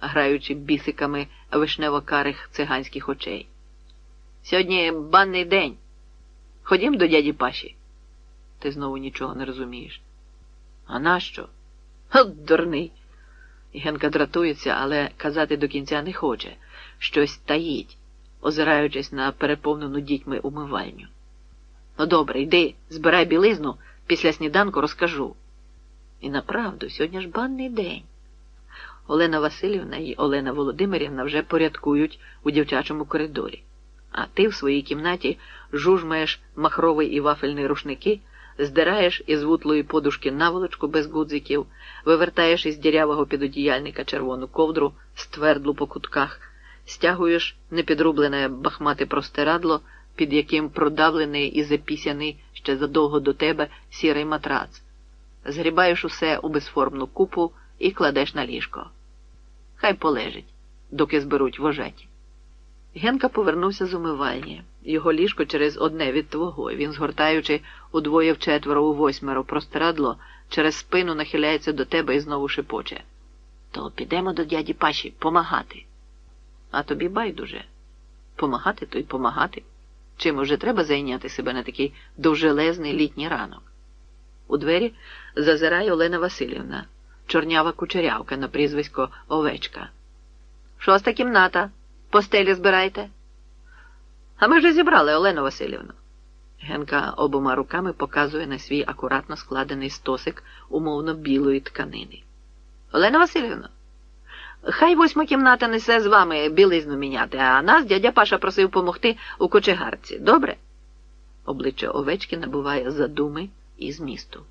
граючи бісиками вишнево-карих циганських очей. Сьогодні банний день. Ходім до дяді Паші. Ти знову нічого не розумієш. А нащо? От дурний. Генка дратується, але казати до кінця не хоче. Щось таїть, озираючись на переповнену дітьми умивальню. Ну, добре, йди, збирай білизну, після сніданку розкажу. І направду, сьогодні ж банний день. Олена Васильівна і Олена Володимирівна вже порядкують у дівчачому коридорі, а ти в своїй кімнаті жужмаєш махровий і вафельний рушники, здираєш із вутлої подушки наволочку без гудзиків, вивертаєш із дірявого підодіяльника червону ковдру, ствердлу по кутках, стягуєш непідрублене бахмате простирадло, під яким продавлений і запісяний ще задовго до тебе сірий матрац. Згрібаєш усе у безформну купу і кладеш на ліжко. Хай полежить, доки зберуть вожаті. Генка повернувся з умивальні. Його ліжко через одне від твого. Він, згортаючи удвоє в четверо у восьмеро простирадло, через спину нахиляється до тебе і знову шепоче. То підемо до дяді Паші помагати. А тобі байдуже. Помагати то й помагати. Чим уже треба зайняти себе на такий довжелезний літній ранок? У двері зазирає Олена Васильівна, чорнява кучерявка на прізвисько Овечка. Шоста кімната. Постелі збирайте. А ми вже зібрали, Олено Васильівну. Генка обома руками показує на свій акуратно складений стосик умовно білої тканини. Олена Васильівна, хай восьма кімната несе з вами білизну міняти, а нас дядя Паша просив помогти у кочегарці. Добре? Обличчя овечки набуває задуми і змісту.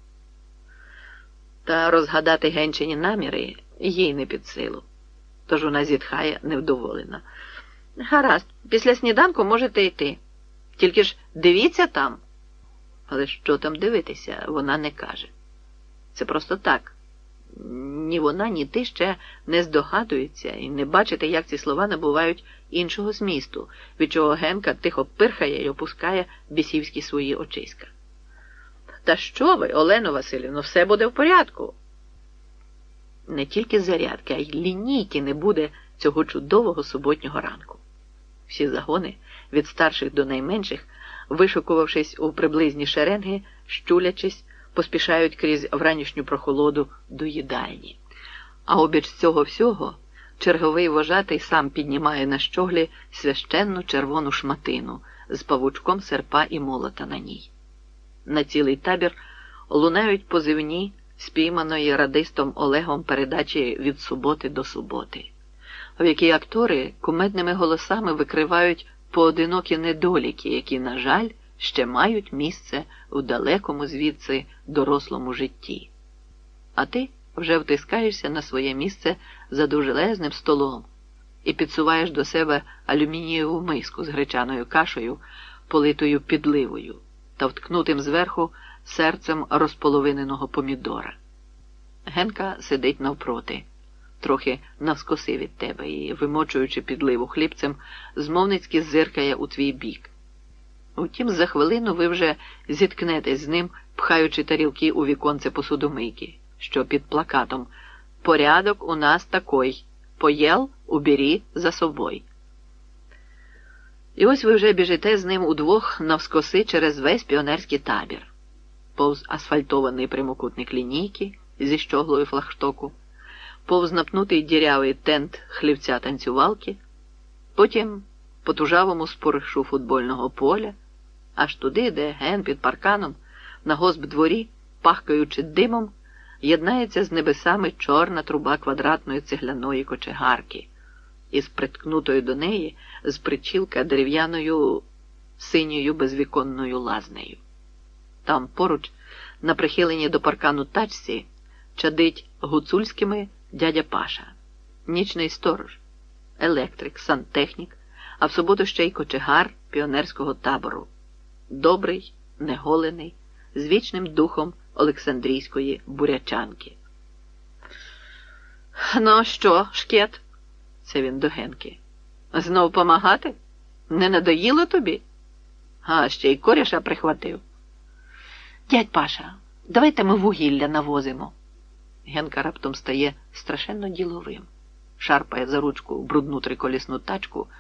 Та розгадати генчині наміри їй не під силу. Тож вона зітхає невдоволена. Гаразд, після сніданку можете йти. Тільки ж дивіться там. Але що там дивитися, вона не каже. Це просто так. Ні вона, ні ти ще не здогадуються і не бачите, як ці слова набувають іншого змісту, від чого Генка тихо пирхає і опускає бісівські свої очиська. Та що ви, Олено Васильівно, все буде в порядку. Не тільки зарядки, а й лінійки не буде цього чудового суботнього ранку. Всі загони, від старших до найменших, вишукувавшись у приблизні шеренги, щулячись, поспішають крізь вранішню прохолоду до їдальні. А обіч цього всього черговий вожатий сам піднімає на щоглі священну червону шматину з павучком серпа і молота на ній. На цілий табір лунають позивні спійманої радистом Олегом передачі від суботи до суботи, в якій актори кумедними голосами викривають поодинокі недоліки, які, на жаль, ще мають місце у далекому звідси дорослому житті. А ти вже втискаєшся на своє місце за довжелезним столом і підсуваєш до себе алюмінієву миску з гречаною кашею, политою підливою та вткнутим зверху серцем розполовиненого помідора. Генка сидить навпроти, трохи навскоси від тебе і, вимочуючи підливу хлібцем, змовницьки зиркає у твій бік. Утім, за хвилину ви вже зіткнетесь з ним, пхаючи тарілки у віконце посудомийки, що під плакатом Порядок у нас такой. Поєл, убері за собою. І ось ви вже біжите з ним удвох навскоси через весь піонерський табір, повз асфальтований прямокутник лінійки зі щоглою флагштоку, повз напнутий дірявий тент хлівця танцювалки, потім по тужавому споришу футбольного поля, аж туди, де ген під парканом, на госбдворі, пахкаючи димом, єднається з небесами чорна труба квадратної цегляної кочегарки із приткнутою до неї з причілка дерев'яною синьою безвіконною лазнею. Там поруч, на прихиленні до паркану тачці, чадить гуцульськими дядя Паша, нічний сторож, електрик, сантехнік, а в суботу ще й кочегар піонерського табору, добрий, неголений, з вічним духом Олександрійської бурячанки. Ну що, шкет? Це він до Генки. Знов помагати? Не надоїло тобі? А ще й коріша прихватив. Дядь Паша, давайте ми вугілля навозимо. Генка раптом стає страшенно діловим. шарпає за ручку брудну триколісну тачку.